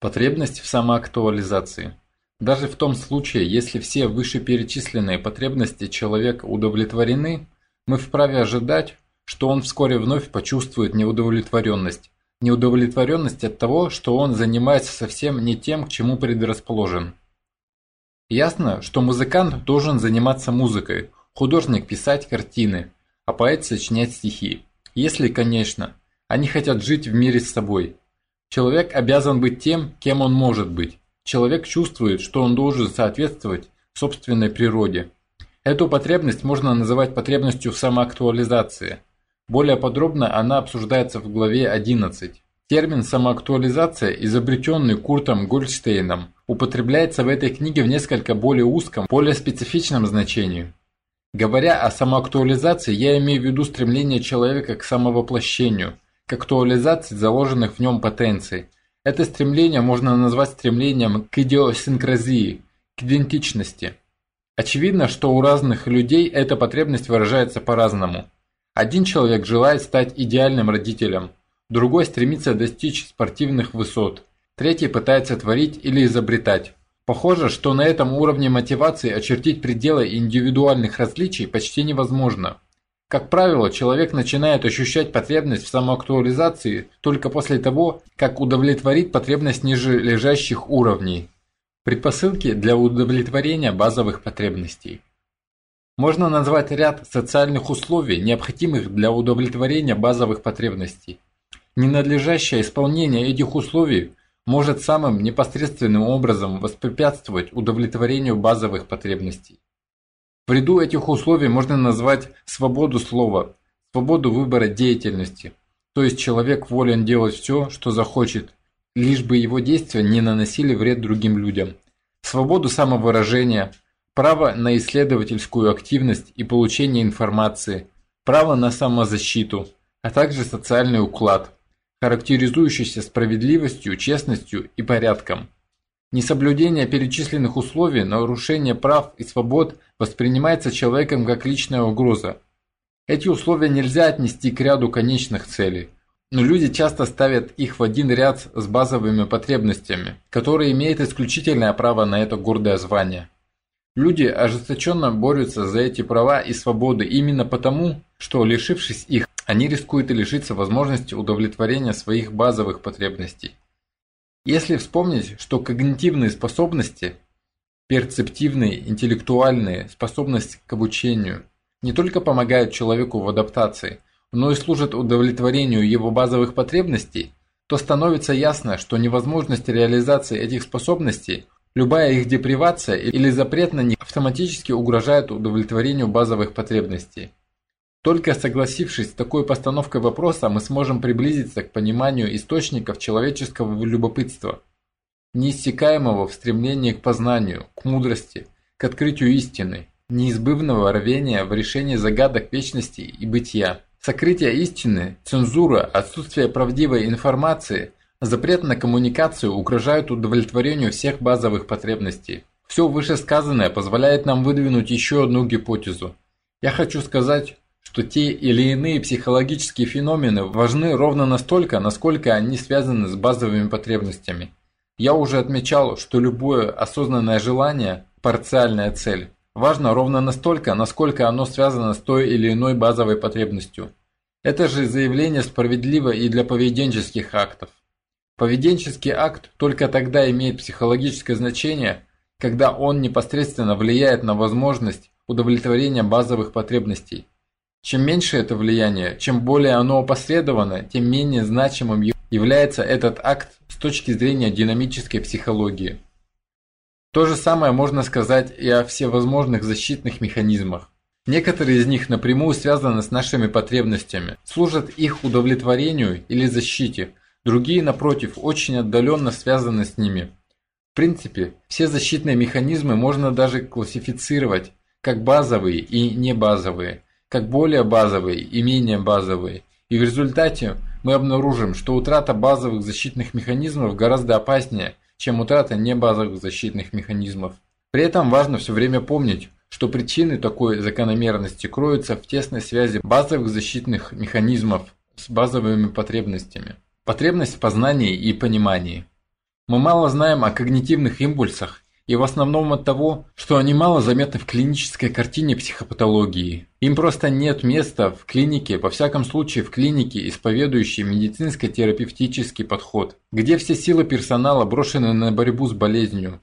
Потребность в самоактуализации. Даже в том случае, если все вышеперечисленные потребности человека удовлетворены, мы вправе ожидать, что он вскоре вновь почувствует неудовлетворенность. Неудовлетворенность от того, что он занимается совсем не тем, к чему предрасположен. Ясно, что музыкант должен заниматься музыкой, художник писать картины, а поэт сочинять стихи. Если, конечно, они хотят жить в мире с собой – Человек обязан быть тем, кем он может быть. Человек чувствует, что он должен соответствовать собственной природе. Эту потребность можно называть потребностью в самоактуализации. Более подробно она обсуждается в главе 11. Термин «самоактуализация», изобретенный Куртом Гольдштейном, употребляется в этой книге в несколько более узком, более специфичном значении. Говоря о самоактуализации, я имею в виду стремление человека к самовоплощению – к актуализации заложенных в нем потенций. Это стремление можно назвать стремлением к идиосинкразии, к идентичности. Очевидно, что у разных людей эта потребность выражается по-разному. Один человек желает стать идеальным родителем, другой стремится достичь спортивных высот, третий пытается творить или изобретать. Похоже, что на этом уровне мотивации очертить пределы индивидуальных различий почти невозможно. Как правило, человек начинает ощущать потребность в самоактуализации только после того, как удовлетворит потребность ниже лежащих уровней. Предпосылки для удовлетворения базовых потребностей. Можно назвать ряд социальных условий, необходимых для удовлетворения базовых потребностей. Ненадлежащее исполнение этих условий может самым непосредственным образом воспрепятствовать удовлетворению базовых потребностей. В ряду этих условий можно назвать свободу слова, свободу выбора деятельности, то есть человек волен делать все, что захочет, лишь бы его действия не наносили вред другим людям, свободу самовыражения, право на исследовательскую активность и получение информации, право на самозащиту, а также социальный уклад, характеризующийся справедливостью, честностью и порядком. Несоблюдение перечисленных условий, нарушение прав и свобод воспринимается человеком как личная угроза. Эти условия нельзя отнести к ряду конечных целей, но люди часто ставят их в один ряд с базовыми потребностями, которые имеют исключительное право на это гордое звание. Люди ожесточенно борются за эти права и свободы именно потому, что, лишившись их, они рискуют и лишиться возможности удовлетворения своих базовых потребностей. Если вспомнить, что когнитивные способности, перцептивные, интеллектуальные, способность к обучению не только помогают человеку в адаптации, но и служат удовлетворению его базовых потребностей, то становится ясно, что невозможность реализации этих способностей, любая их депривация или запрет на них автоматически угрожает удовлетворению базовых потребностей. Только согласившись с такой постановкой вопроса, мы сможем приблизиться к пониманию источников человеческого любопытства, неиссякаемого в стремлении к познанию, к мудрости, к открытию истины, неизбывного рвения в решении загадок вечности и бытия. Сокрытие истины, цензура, отсутствие правдивой информации, запрет на коммуникацию угрожают удовлетворению всех базовых потребностей. Все вышесказанное позволяет нам выдвинуть еще одну гипотезу. Я хочу сказать, что те или иные психологические феномены важны ровно настолько, насколько они связаны с базовыми потребностями. Я уже отмечал, что любое осознанное желание – парциальная цель. Важно ровно настолько, насколько оно связано с той или иной базовой потребностью. Это же заявление справедливо и для поведенческих актов. Поведенческий акт только тогда имеет психологическое значение, когда он непосредственно влияет на возможность удовлетворения базовых потребностей. Чем меньше это влияние, чем более оно опосредовано, тем менее значимым является этот акт с точки зрения динамической психологии. То же самое можно сказать и о всевозможных защитных механизмах. Некоторые из них напрямую связаны с нашими потребностями, служат их удовлетворению или защите, другие, напротив, очень отдаленно связаны с ними. В принципе, все защитные механизмы можно даже классифицировать как базовые и небазовые – как более базовые и менее базовые, и в результате мы обнаружим, что утрата базовых защитных механизмов гораздо опаснее, чем утрата небазовых защитных механизмов. При этом важно все время помнить, что причины такой закономерности кроются в тесной связи базовых защитных механизмов с базовыми потребностями. Потребность в познании и понимании. Мы мало знаем о когнитивных импульсах и в основном от того, что они мало заметны в клинической картине психопатологии. Им просто нет места в клинике, во всяком случае в клинике, исповедующей медицинско-терапевтический подход, где все силы персонала брошены на борьбу с болезнью.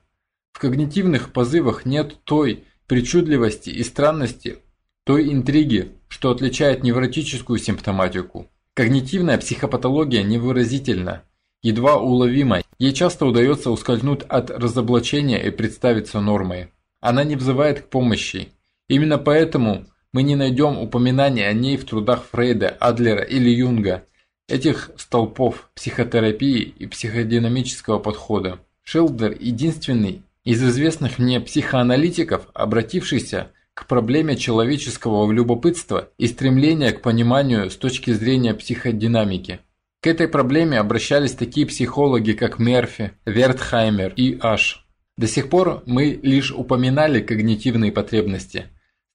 В когнитивных позывах нет той причудливости и странности, той интриги, что отличает невротическую симптоматику. Когнитивная психопатология невыразительна, едва уловима, ей часто удается ускользнуть от разоблачения и представиться нормой. Она не взывает к помощи. Именно поэтому мы не найдем упоминания о ней в трудах Фрейда, Адлера или Юнга, этих столпов психотерапии и психодинамического подхода. Шелдер – единственный из известных мне психоаналитиков, обратившийся к проблеме человеческого любопытства и стремления к пониманию с точки зрения психодинамики. К этой проблеме обращались такие психологи, как Мерфи, Вертхаймер и Аш. До сих пор мы лишь упоминали когнитивные потребности.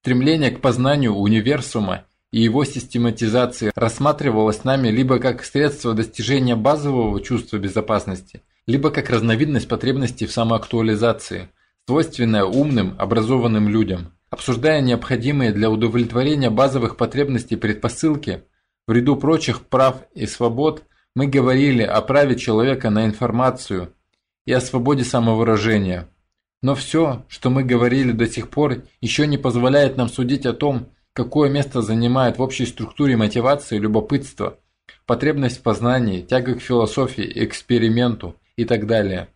Стремление к познанию универсума и его систематизации рассматривалось нами либо как средство достижения базового чувства безопасности, либо как разновидность потребностей в самоактуализации, свойственная умным, образованным людям. Обсуждая необходимые для удовлетворения базовых потребностей предпосылки, в ряду прочих прав и свобод мы говорили о праве человека на информацию и о свободе самовыражения. Но все, что мы говорили до сих пор, еще не позволяет нам судить о том, какое место занимает в общей структуре мотивации любопытство, потребность в познании, тяга к философии, эксперименту и так далее.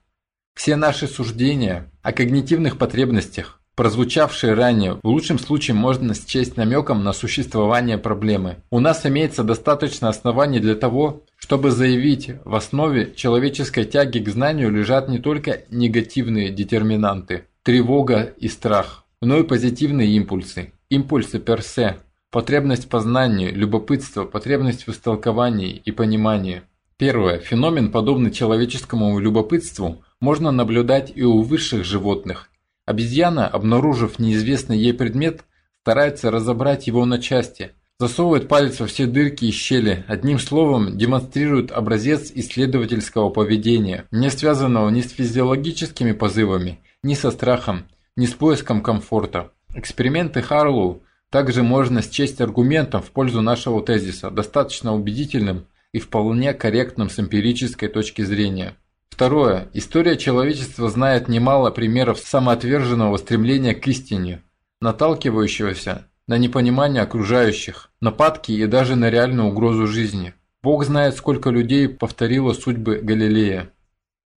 Все наши суждения о когнитивных потребностях, прозвучавшие ранее, в лучшем случае можно счесть намеком на существование проблемы. У нас имеется достаточно оснований для того, чтобы заявить, в основе человеческой тяги к знанию лежат не только негативные детерминанты – тревога и страх, но и позитивные импульсы, импульсы персе, потребность познания, любопытство, потребность в истолковании и понимании. Первое. Феномен, подобный человеческому любопытству, можно наблюдать и у высших животных, Обезьяна, обнаружив неизвестный ей предмет, старается разобрать его на части, засовывает палец во все дырки и щели, одним словом демонстрирует образец исследовательского поведения, не связанного ни с физиологическими позывами, ни со страхом, ни с поиском комфорта. Эксперименты Харлоу также можно счесть аргументом в пользу нашего тезиса, достаточно убедительным и вполне корректным с эмпирической точки зрения. Второе. История человечества знает немало примеров самоотверженного стремления к истине, наталкивающегося на непонимание окружающих, нападки и даже на реальную угрозу жизни. Бог знает, сколько людей повторило судьбы Галилея.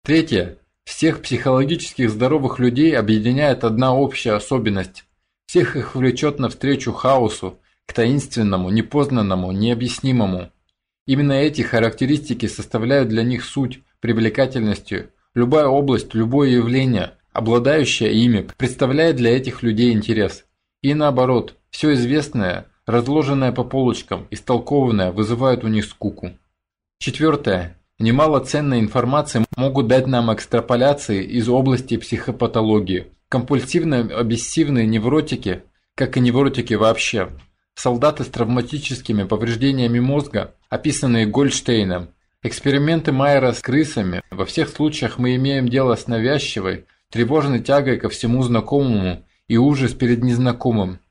Третье. Всех психологических здоровых людей объединяет одна общая особенность. Всех их влечет навстречу хаосу, к таинственному, непознанному, необъяснимому. Именно эти характеристики составляют для них суть, привлекательностью, любая область, любое явление, обладающее ими, представляет для этих людей интерес. И наоборот, все известное, разложенное по полочкам, истолкованное, вызывает у них скуку. Четвертое. Немало ценной информации могут дать нам экстраполяции из области психопатологии. Компульсивно-обессивные невротики, как и невротики вообще, солдаты с травматическими повреждениями мозга, описанные Гольдштейном, Эксперименты Майера с крысами. Во всех случаях мы имеем дело с навязчивой, тревожной тягой ко всему знакомому и ужас перед незнакомым,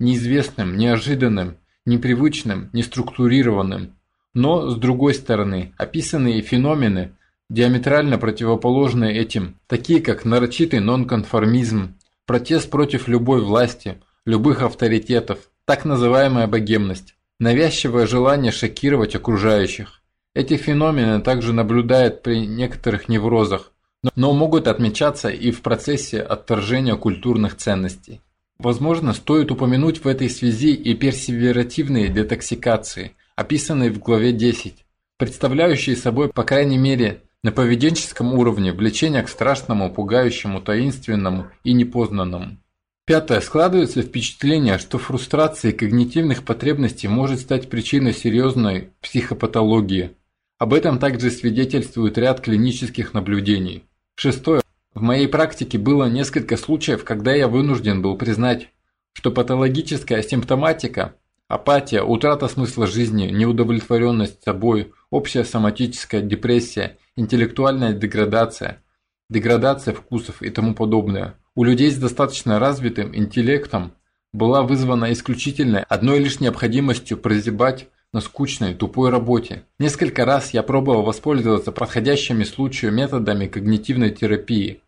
неизвестным, неожиданным, непривычным, неструктурированным. Но, с другой стороны, описанные феномены, диаметрально противоположные этим, такие как нарочитый нонконформизм, протест против любой власти, любых авторитетов, так называемая богемность, навязчивое желание шокировать окружающих, эти феномены также наблюдают при некоторых неврозах, но могут отмечаться и в процессе отторжения культурных ценностей. Возможно, стоит упомянуть в этой связи и персеверативные детоксикации, описанные в главе 10, представляющие собой, по крайней мере, на поведенческом уровне влечение к страшному, пугающему, таинственному и непознанному. Пятое. Складывается впечатление, что фрустрация когнитивных потребностей может стать причиной серьезной психопатологии, об этом также свидетельствует ряд клинических наблюдений. Шестое. В моей практике было несколько случаев, когда я вынужден был признать, что патологическая симптоматика, апатия, утрата смысла жизни, неудовлетворенность собой, общая соматическая депрессия, интеллектуальная деградация, деградация вкусов и тому подобное. У людей с достаточно развитым интеллектом была вызвана исключительно одной лишь необходимостью прозябать на скучной, тупой работе. Несколько раз я пробовал воспользоваться подходящими случаю методами когнитивной терапии.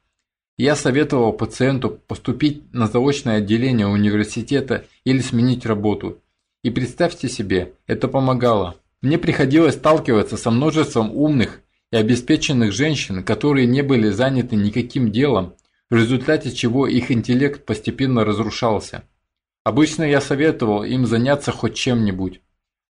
Я советовал пациенту поступить на заочное отделение университета или сменить работу. И представьте себе, это помогало. Мне приходилось сталкиваться со множеством умных и обеспеченных женщин, которые не были заняты никаким делом, в результате чего их интеллект постепенно разрушался. Обычно я советовал им заняться хоть чем-нибудь.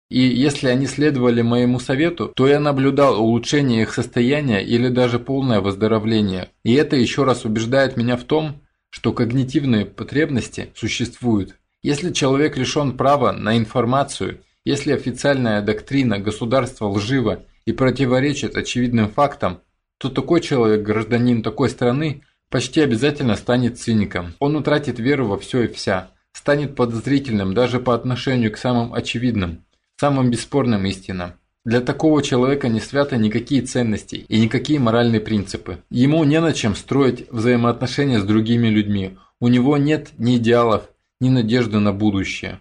И если они следовали моему совету, то я наблюдал улучшение их состояния или даже полное выздоровление. И это еще раз убеждает меня в том, что когнитивные потребности существуют. Если человек лишен права на информацию, если официальная доктрина государства лжива и противоречит очевидным фактам, то такой человек, гражданин такой страны, почти обязательно станет циником. Он утратит веру во все и вся, станет подозрительным даже по отношению к самым очевидным самым бесспорным истинам. Для такого человека не свято никакие ценности и никакие моральные принципы. Ему не на чем строить взаимоотношения с другими людьми. У него нет ни идеалов, ни надежды на будущее.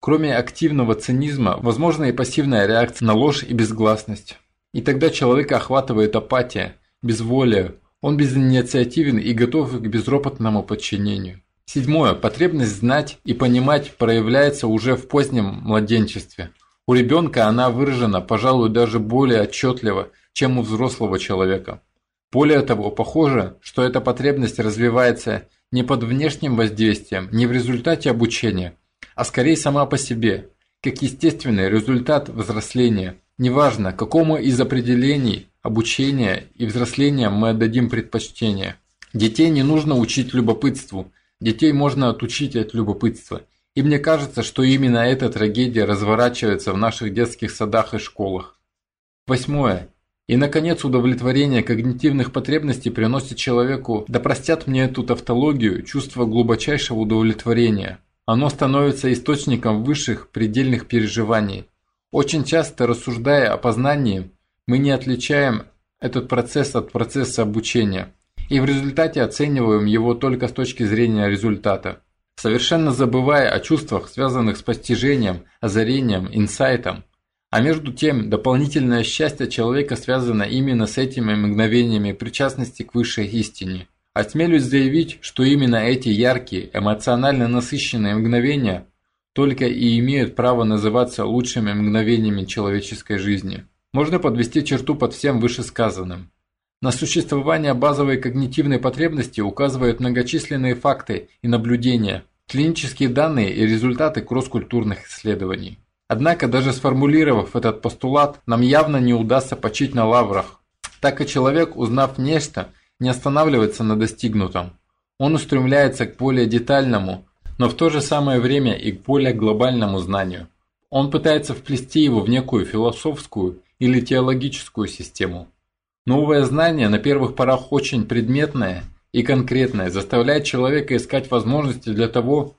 Кроме активного цинизма, возможна и пассивная реакция на ложь и безгласность. И тогда человека охватывает апатия, безволие, он безинициативен и готов к безропотному подчинению. Седьмое. Потребность знать и понимать проявляется уже в позднем младенчестве. У ребенка она выражена, пожалуй, даже более отчетливо, чем у взрослого человека. Более того, похоже, что эта потребность развивается не под внешним воздействием, не в результате обучения, а скорее сама по себе, как естественный результат взросления. Неважно, какому из определений обучения и взросления мы отдадим предпочтение. Детей не нужно учить любопытству – Детей можно отучить от любопытства. И мне кажется, что именно эта трагедия разворачивается в наших детских садах и школах. Восьмое. И, наконец, удовлетворение когнитивных потребностей приносит человеку, да простят мне эту тавтологию, чувство глубочайшего удовлетворения. Оно становится источником высших предельных переживаний. Очень часто, рассуждая о познании, мы не отличаем этот процесс от процесса обучения и в результате оцениваем его только с точки зрения результата, совершенно забывая о чувствах, связанных с постижением, озарением, инсайтом. А между тем, дополнительное счастье человека связано именно с этими мгновениями причастности к высшей истине. Осмелюсь заявить, что именно эти яркие, эмоционально насыщенные мгновения только и имеют право называться лучшими мгновениями человеческой жизни. Можно подвести черту под всем вышесказанным. На существование базовой когнитивной потребности указывают многочисленные факты и наблюдения, клинические данные и результаты кросс-культурных исследований. Однако, даже сформулировав этот постулат, нам явно не удастся почить на лаврах, так и человек, узнав нечто, не останавливается на достигнутом. Он устремляется к более детальному, но в то же самое время и к более глобальному знанию. Он пытается вплести его в некую философскую или теологическую систему. Новое знание, на первых порах очень предметное и конкретное, заставляет человека искать возможности для того,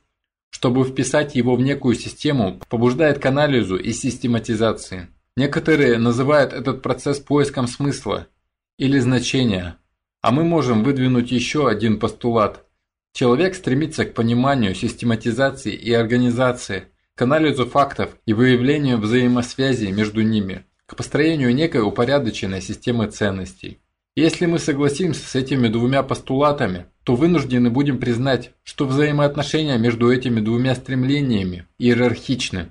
чтобы вписать его в некую систему, побуждает к анализу и систематизации. Некоторые называют этот процесс поиском смысла или значения, а мы можем выдвинуть еще один постулат. Человек стремится к пониманию, систематизации и организации, к анализу фактов и выявлению взаимосвязей между ними к построению некой упорядоченной системы ценностей. Если мы согласимся с этими двумя постулатами, то вынуждены будем признать, что взаимоотношения между этими двумя стремлениями иерархичны.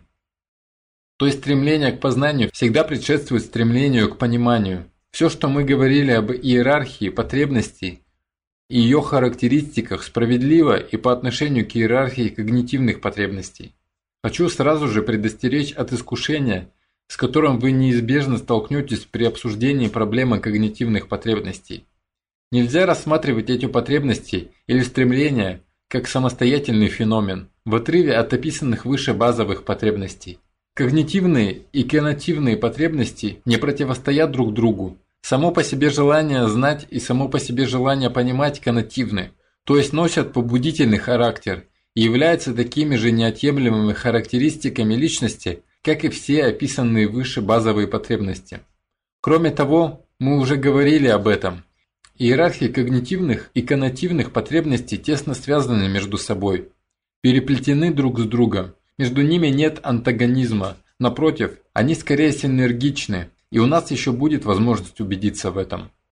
То есть стремление к познанию всегда предшествует стремлению к пониманию. Все, что мы говорили об иерархии потребностей и ее характеристиках, справедливо и по отношению к иерархии когнитивных потребностей. Хочу сразу же предостеречь от искушения – с которым вы неизбежно столкнетесь при обсуждении проблемы когнитивных потребностей. Нельзя рассматривать эти потребности или стремления как самостоятельный феномен, в отрыве от описанных выше базовых потребностей. Когнитивные и кенативные потребности не противостоят друг другу. Само по себе желание знать и само по себе желание понимать коннотивны, то есть носят побудительный характер и являются такими же неотъемлемыми характеристиками личности, как и все описанные выше базовые потребности. Кроме того, мы уже говорили об этом. Иерархии когнитивных и коннотивных потребностей тесно связаны между собой, переплетены друг с другом. Между ними нет антагонизма, напротив, они скорее синергичны, и у нас еще будет возможность убедиться в этом.